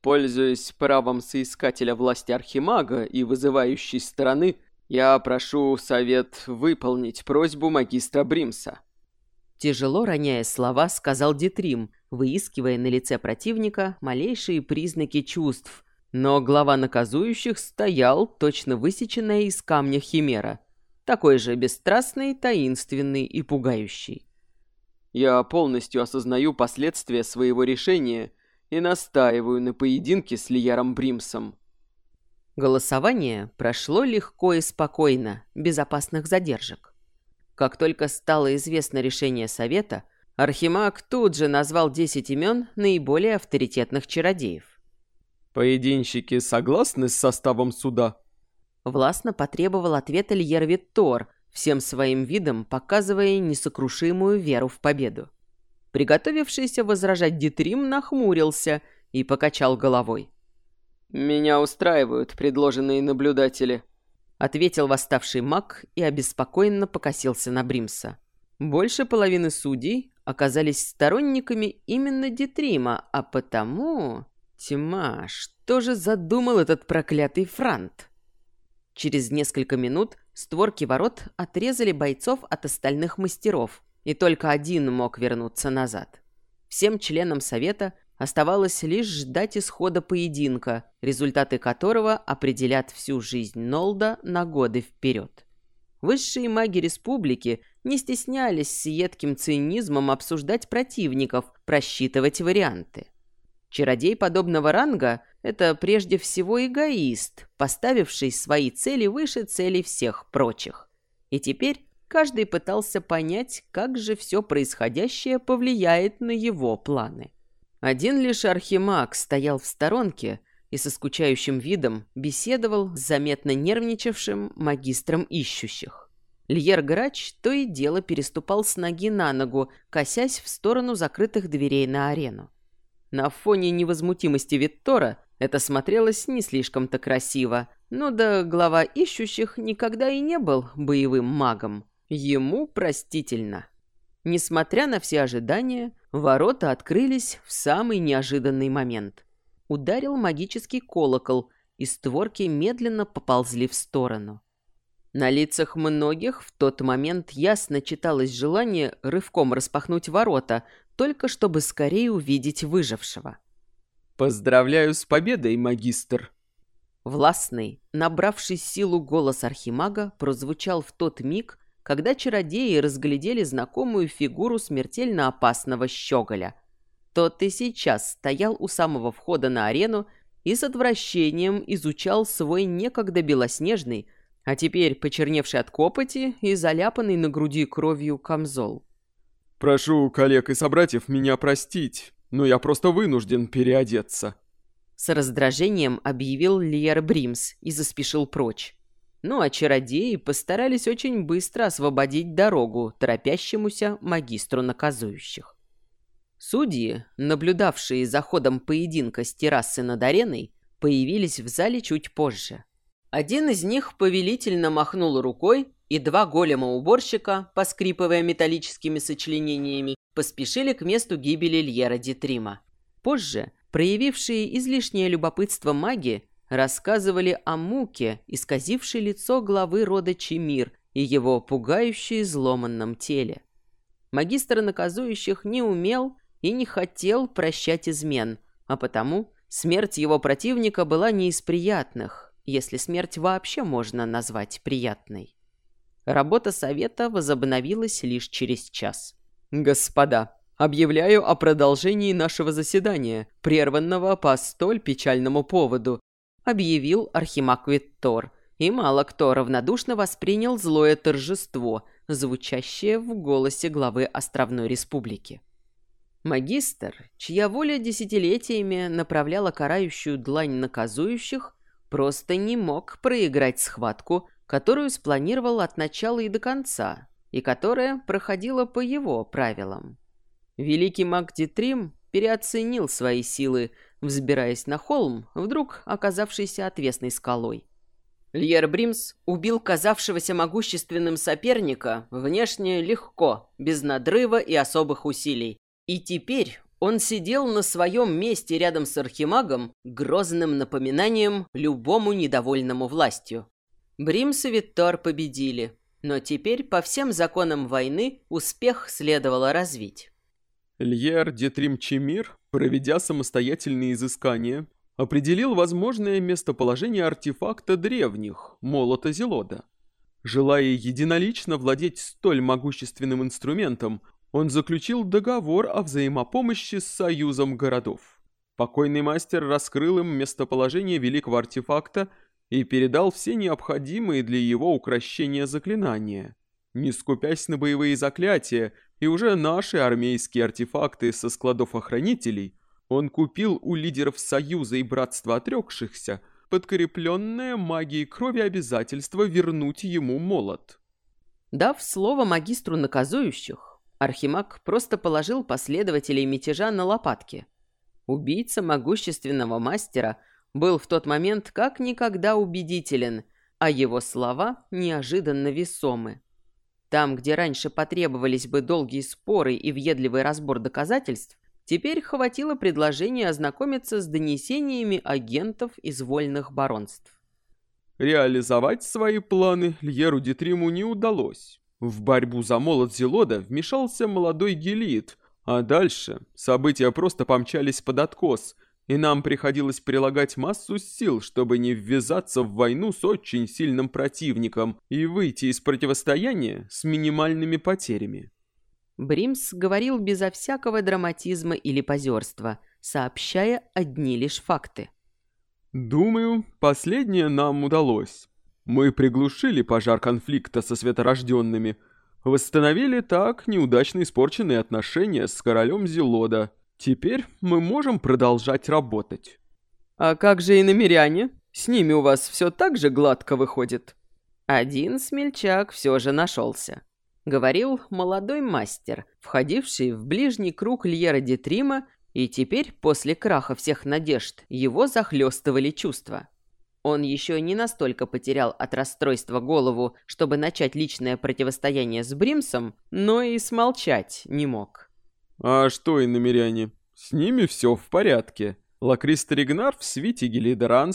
Пользуясь правом соискателя власти Архимага и вызывающей стороны, я прошу совет выполнить просьбу магистра Бримса. Тяжело роняя слова, сказал Дитрим, выискивая на лице противника малейшие признаки чувств. Но глава наказующих стоял, точно высеченная из камня химера, такой же бесстрастный, таинственный и пугающий. «Я полностью осознаю последствия своего решения и настаиваю на поединке с Лияром Бримсом». Голосование прошло легко и спокойно, без опасных задержек. Как только стало известно решение Совета, Архимаг тут же назвал 10 имен наиболее авторитетных чародеев. «Поединщики согласны с составом суда?» Властно потребовал ответа Льер Виттор, всем своим видом показывая несокрушимую веру в победу. Приготовившийся возражать Дитрим нахмурился и покачал головой. «Меня устраивают предложенные наблюдатели», — ответил восставший маг и обеспокоенно покосился на Бримса. Больше половины судей оказались сторонниками именно Дитрима, а потому... Тьма, что же задумал этот проклятый франт? Через несколько минут створки ворот отрезали бойцов от остальных мастеров, и только один мог вернуться назад. Всем членам совета оставалось лишь ждать исхода поединка, результаты которого определят всю жизнь Нолда на годы вперед. Высшие маги республики не стеснялись с едким цинизмом обсуждать противников, просчитывать варианты. Чародей подобного ранга – это прежде всего эгоист, поставивший свои цели выше целей всех прочих. И теперь каждый пытался понять, как же все происходящее повлияет на его планы. Один лишь архимаг стоял в сторонке и со скучающим видом беседовал с заметно нервничавшим магистром ищущих. Льер Грач то и дело переступал с ноги на ногу, косясь в сторону закрытых дверей на арену. На фоне невозмутимости Виттора это смотрелось не слишком-то красиво, но да глава ищущих никогда и не был боевым магом. Ему простительно. Несмотря на все ожидания, ворота открылись в самый неожиданный момент. Ударил магический колокол, и створки медленно поползли в сторону. На лицах многих в тот момент ясно читалось желание рывком распахнуть ворота, только чтобы скорее увидеть выжившего. «Поздравляю с победой, магистр!» Властный, набравший силу голос Архимага, прозвучал в тот миг, когда чародеи разглядели знакомую фигуру смертельно опасного щеголя. Тот и сейчас стоял у самого входа на арену и с отвращением изучал свой некогда белоснежный, а теперь почерневший от копоти и заляпанный на груди кровью камзол. «Прошу коллег и собратьев меня простить, но я просто вынужден переодеться», с раздражением объявил Лиер Бримс и заспешил прочь. Ну а чародеи постарались очень быстро освободить дорогу торопящемуся магистру наказующих. Судьи, наблюдавшие за ходом поединка с террасы над ареной, появились в зале чуть позже. Один из них повелительно махнул рукой, и два голема-уборщика, поскрипывая металлическими сочленениями, поспешили к месту гибели Льера Дитрима. Позже, проявившие излишнее любопытство маги, рассказывали о муке, исказившей лицо главы рода Чемир и его пугающе изломанном теле. Магистр наказующих не умел и не хотел прощать измен, а потому смерть его противника была не из приятных, если смерть вообще можно назвать приятной. Работа совета возобновилась лишь через час. «Господа, объявляю о продолжении нашего заседания, прерванного по столь печальному поводу, объявил Архимаг Виттор, и мало кто равнодушно воспринял злое торжество, звучащее в голосе главы Островной Республики. Магистр, чья воля десятилетиями направляла карающую длань наказующих, просто не мог проиграть схватку, которую спланировал от начала и до конца, и которая проходила по его правилам. Великий маг Дитрим переоценил свои силы, взбираясь на холм, вдруг оказавшийся отвесной скалой. Льер Бримс убил казавшегося могущественным соперника внешне легко, без надрыва и особых усилий. И теперь Он сидел на своем месте рядом с Архимагом, грозным напоминанием любому недовольному властью. Бримс и Виттор победили, но теперь по всем законам войны успех следовало развить. Льер Детрим Чемир, проведя самостоятельные изыскания, определил возможное местоположение артефакта древних, молота Зелода. Желая единолично владеть столь могущественным инструментом, он заключил договор о взаимопомощи с Союзом городов. Покойный мастер раскрыл им местоположение великого артефакта и передал все необходимые для его укращения заклинания. Не скупясь на боевые заклятия и уже наши армейские артефакты со складов охранителей, он купил у лидеров Союза и Братства Отрекшихся подкрепленное магией крови обязательство вернуть ему молот. Дав слово магистру наказующих, Архимаг просто положил последователей мятежа на лопатки. Убийца могущественного мастера был в тот момент как никогда убедителен, а его слова неожиданно весомы. Там, где раньше потребовались бы долгие споры и въедливый разбор доказательств, теперь хватило предложения ознакомиться с донесениями агентов из вольных баронств. Реализовать свои планы Льеру Дитриму не удалось. В борьбу за молот Зелода вмешался молодой Гелит, а дальше события просто помчались под откос, и нам приходилось прилагать массу сил, чтобы не ввязаться в войну с очень сильным противником и выйти из противостояния с минимальными потерями. Бримс говорил безо всякого драматизма или позерства, сообщая одни лишь факты. «Думаю, последнее нам удалось. Мы приглушили пожар конфликта со светорожденными, восстановили так неудачно испорченные отношения с королем Зелода. Теперь мы можем продолжать работать. А как же и намеряне? С ними у вас все так же гладко выходит? Один смельчак все же нашелся. Говорил молодой мастер, входивший в ближний круг Льера Детрима, и теперь, после краха всех надежд, его захлестывали чувства. Он еще не настолько потерял от расстройства голову, чтобы начать личное противостояние с Бримсом, но и смолчать не мог. «А что, иномеряне, с ними все в порядке. Лакрис Ригнар в свите Гелида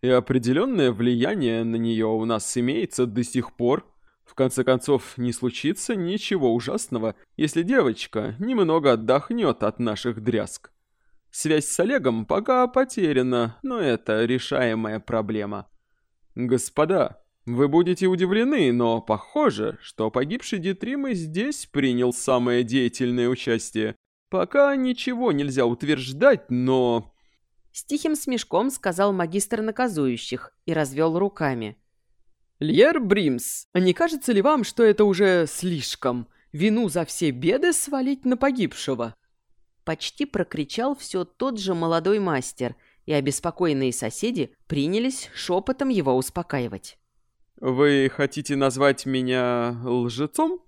и определенное влияние на нее у нас имеется до сих пор. В конце концов, не случится ничего ужасного, если девочка немного отдохнет от наших дрязг. Связь с Олегом пока потеряна, но это решаемая проблема. Господа, вы будете удивлены, но похоже, что погибший Дитрим и здесь принял самое деятельное участие. Пока ничего нельзя утверждать, но... С тихим смешком сказал магистр наказующих и развел руками. «Льер Бримс, а не кажется ли вам, что это уже слишком? Вину за все беды свалить на погибшего?» Почти прокричал все тот же молодой мастер, и обеспокоенные соседи принялись шепотом его успокаивать. «Вы хотите назвать меня лжецом?»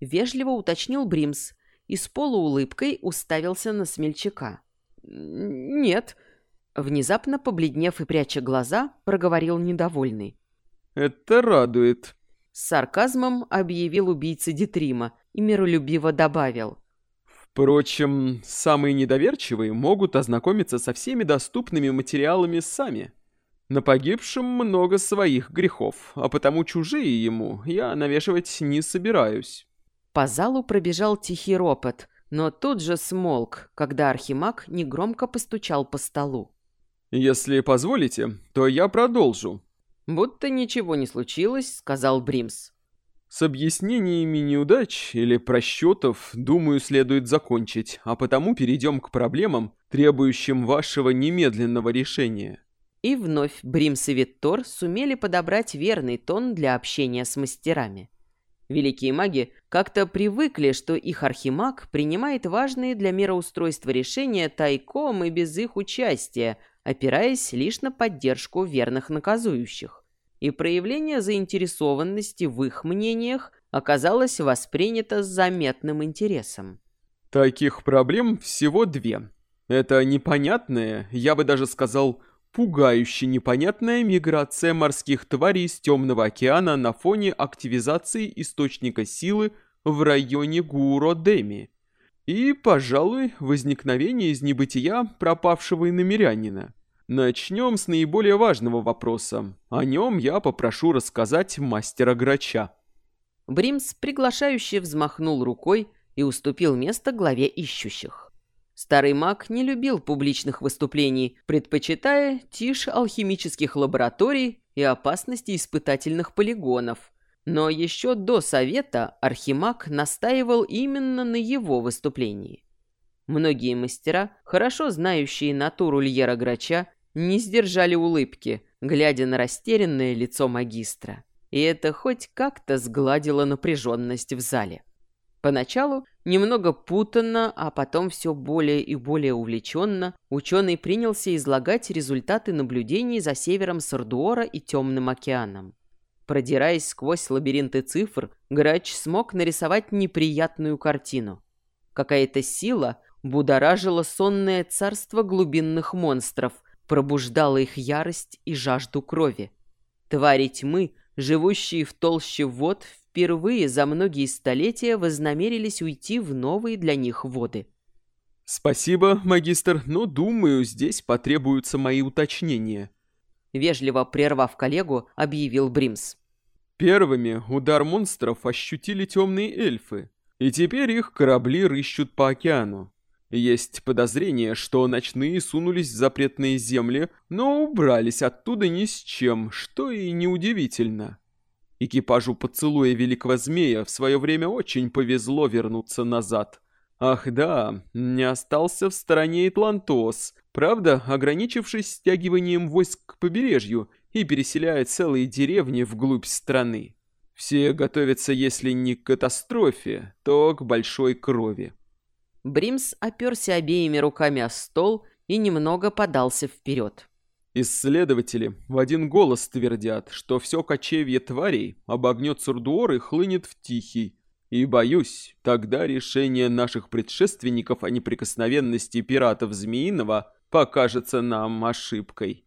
Вежливо уточнил Бримс и с полуулыбкой уставился на смельчака. «Нет», Внезапно, побледнев и пряча глаза, проговорил недовольный. «Это радует», — с сарказмом объявил убийца Детрима и миролюбиво добавил. Впрочем, самые недоверчивые могут ознакомиться со всеми доступными материалами сами. На погибшем много своих грехов, а потому чужие ему я навешивать не собираюсь. По залу пробежал тихий ропот, но тут же смолк, когда Архимаг негромко постучал по столу. «Если позволите, то я продолжу». «Будто ничего не случилось», — сказал Бримс. С объяснениями неудач или просчетов, думаю, следует закончить, а потому перейдем к проблемам, требующим вашего немедленного решения. И вновь Бримс и Виттор сумели подобрать верный тон для общения с мастерами. Великие маги как-то привыкли, что их архимаг принимает важные для мироустройства решения тайком и без их участия, опираясь лишь на поддержку верных наказующих и проявление заинтересованности в их мнениях оказалось воспринято с заметным интересом. Таких проблем всего две. Это непонятная, я бы даже сказал, пугающе непонятная миграция морских тварей из Темного океана на фоне активизации источника силы в районе Гуро-Деми. и, пожалуй, возникновение из небытия пропавшего иномерянина. Начнем с наиболее важного вопроса. О нем я попрошу рассказать мастера Грача. Бримс приглашающе взмахнул рукой и уступил место главе ищущих. Старый маг не любил публичных выступлений, предпочитая тишь алхимических лабораторий и опасности испытательных полигонов. Но еще до совета Архимаг настаивал именно на его выступлении. Многие мастера, хорошо знающие натуру Льера Грача, не сдержали улыбки, глядя на растерянное лицо магистра. И это хоть как-то сгладило напряженность в зале. Поначалу немного путанно, а потом все более и более увлеченно, ученый принялся излагать результаты наблюдений за севером Сардуора и Темным океаном. Продираясь сквозь лабиринты цифр, Грач смог нарисовать неприятную картину. Какая-то сила будоражила сонное царство глубинных монстров, пробуждала их ярость и жажду крови. Твари тьмы, живущие в толще вод, впервые за многие столетия вознамерились уйти в новые для них воды. «Спасибо, магистр, но, думаю, здесь потребуются мои уточнения», Вежливо прервав коллегу, объявил Бримс. Первыми удар монстров ощутили темные эльфы, и теперь их корабли рыщут по океану. Есть подозрение, что ночные сунулись в запретные земли, но убрались оттуда ни с чем, что и неудивительно. Экипажу поцелуя великого змея в свое время очень повезло вернуться назад. Ах да, не остался в стороне Итлантос, правда, ограничившись стягиванием войск к побережью и переселяя целые деревни вглубь страны. Все готовятся, если не к катастрофе, то к большой крови. Бримс оперся обеими руками о стол и немного подался вперед. Исследователи в один голос твердят, что все кочевье тварей обогнет Сурдуор и хлынет в Тихий. И боюсь, тогда решение наших предшественников о неприкосновенности пиратов Змеиного покажется нам ошибкой.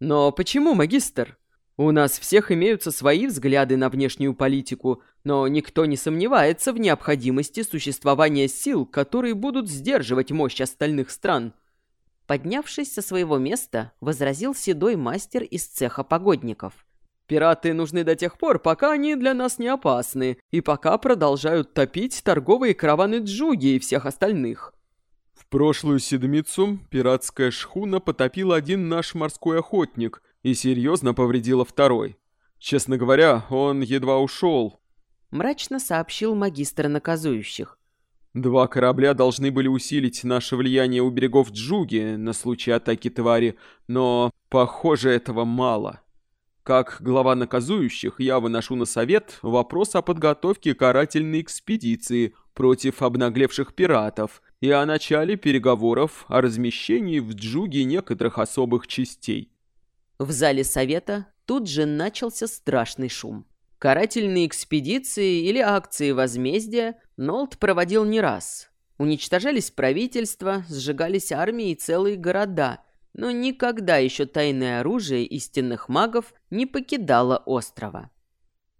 Но почему, магистр? У нас всех имеются свои взгляды на внешнюю политику, но никто не сомневается в необходимости существования сил, которые будут сдерживать мощь остальных стран. Поднявшись со своего места, возразил седой мастер из цеха погодников. Пираты нужны до тех пор, пока они для нас не опасны, и пока продолжают топить торговые караваны Джуги и всех остальных. В прошлую седмицу пиратская шхуна потопила один наш морской охотник и серьезно повредила второй. Честно говоря, он едва ушел. Мрачно сообщил магистр наказующих. Два корабля должны были усилить наше влияние у берегов Джуги на случай атаки твари, но, похоже, этого мало. Как глава наказующих, я выношу на совет вопрос о подготовке карательной экспедиции против обнаглевших пиратов и о начале переговоров о размещении в Джуге некоторых особых частей. В зале совета тут же начался страшный шум. Карательные экспедиции или акции возмездия Нолт проводил не раз. Уничтожались правительства, сжигались армии и целые города, но никогда еще тайное оружие истинных магов не покидало острова.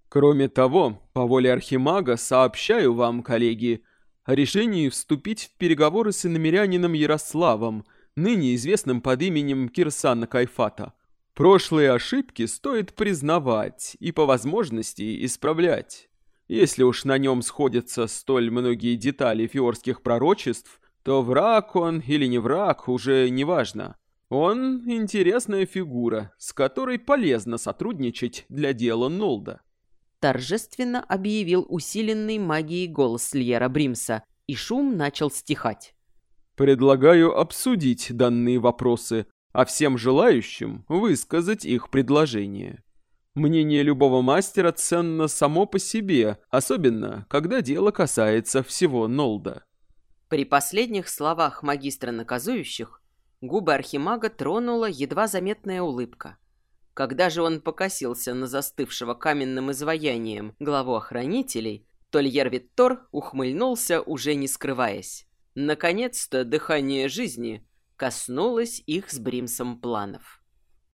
Кроме того, по воле Архимага сообщаю вам, коллеги, о решении вступить в переговоры с иномерянином Ярославом, ныне известным под именем Кирсана Кайфата. Прошлые ошибки стоит признавать и по возможности исправлять. Если уж на нем сходятся столь многие детали фиорских пророчеств, то враг он или не враг уже не важно. Он интересная фигура, с которой полезно сотрудничать для дела Нолда. Торжественно объявил усиленный магией голос Льера Бримса, и шум начал стихать. Предлагаю обсудить данные вопросы, а всем желающим высказать их предложение. Мнение любого мастера ценно само по себе, особенно, когда дело касается всего Нолда. При последних словах магистра наказующих губы Архимага тронула едва заметная улыбка. Когда же он покосился на застывшего каменным изваянием главу охранителей, Тольер Виттор ухмыльнулся, уже не скрываясь. Наконец-то дыхание жизни коснулось их с Бримсом планов.